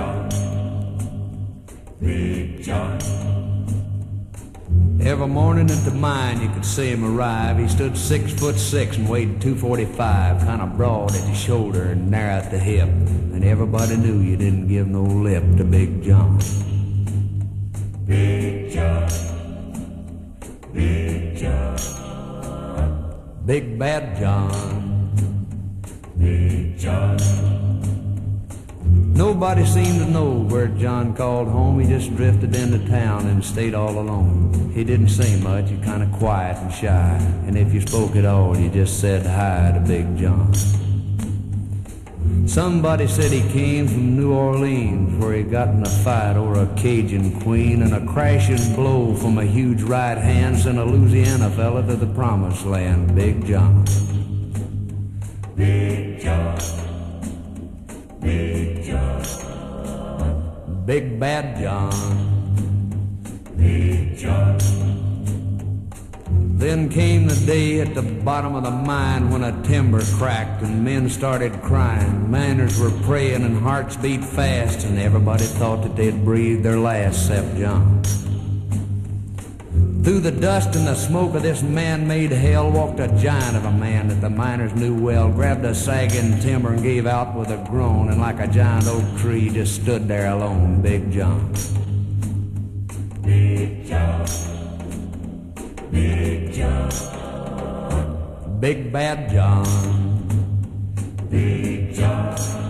John. Big John. Every morning at the mine you could see him arrive. He stood six foot six and weighed 245, kind of broad at the shoulder and narrow at the hip. And everybody knew you didn't give no lip to Big John. Big John. Big John. Big Bad John. Nobody seemed to know where John called home. He just drifted into town and stayed all alone. He didn't say much, he kind of quiet and shy. And if you spoke at all, you just said hi to Big John. Somebody said he came from New Orleans, where he got in a fight over a Cajun queen, and a crashing blow from a huge right hand sent a Louisiana fella to the promised land, Big John. Big John. Big Bad John. Big John. Then came the day at the bottom of the mine when a timber cracked and men started crying. Miners were praying and hearts beat fast, and everybody thought that they'd breathed their last except John. Through the dust and the smoke of this man-made hell walked a giant of a man that the miners knew well, grabbed a sagging timber and gave out with a groan, and like a giant oak tree just stood there alone, Big John. Big John. Big John. Big Bad John. Big John.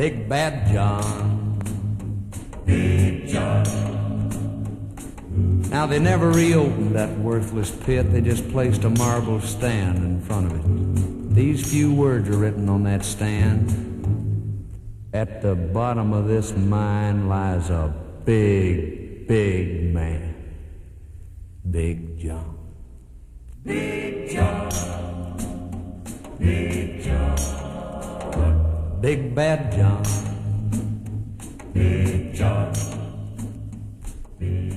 Big Bad John. Big John. Now they never reopened that worthless pit, they just placed a marble stand in front of it. These few words are written on that stand. At the bottom of this mine lies a big, big man. Big John. Big John. Big John. Big Bad John. Big John. Big